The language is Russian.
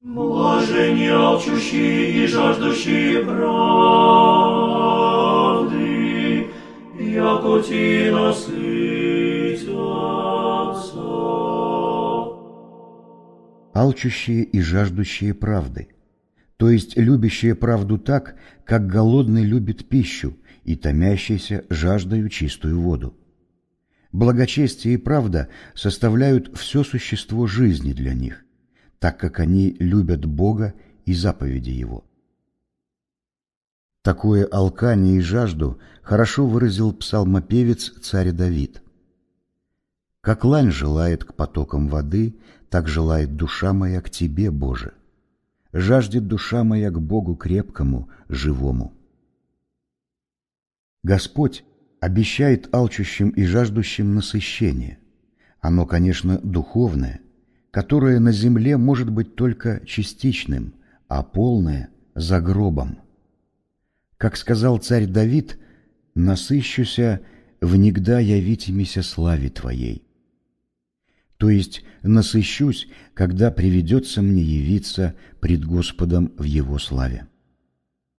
Блаженни алчущие и жаждущие правды, яко ти насытятся. алчущие и жаждущие правды, то есть любящие правду так, как голодный любит пищу и томящийся жаждою чистую воду. Благочестие и правда составляют все существо жизни для них, так как они любят Бога и заповеди Его. Такое алкание и жажду хорошо выразил псалмопевец царь Давид. «Как лань желает к потокам воды, так желает душа моя к Тебе, Боже. Жаждет душа моя к Богу крепкому, живому». Господь обещает алчущим и жаждущим насыщение. Оно, конечно, духовное, которое на земле может быть только частичным, а полное – за гробом. Как сказал царь Давид, «Насыщуся, внегда явитимися славе Твоей». То есть насыщусь, когда приведется мне явиться пред Господом в Его славе.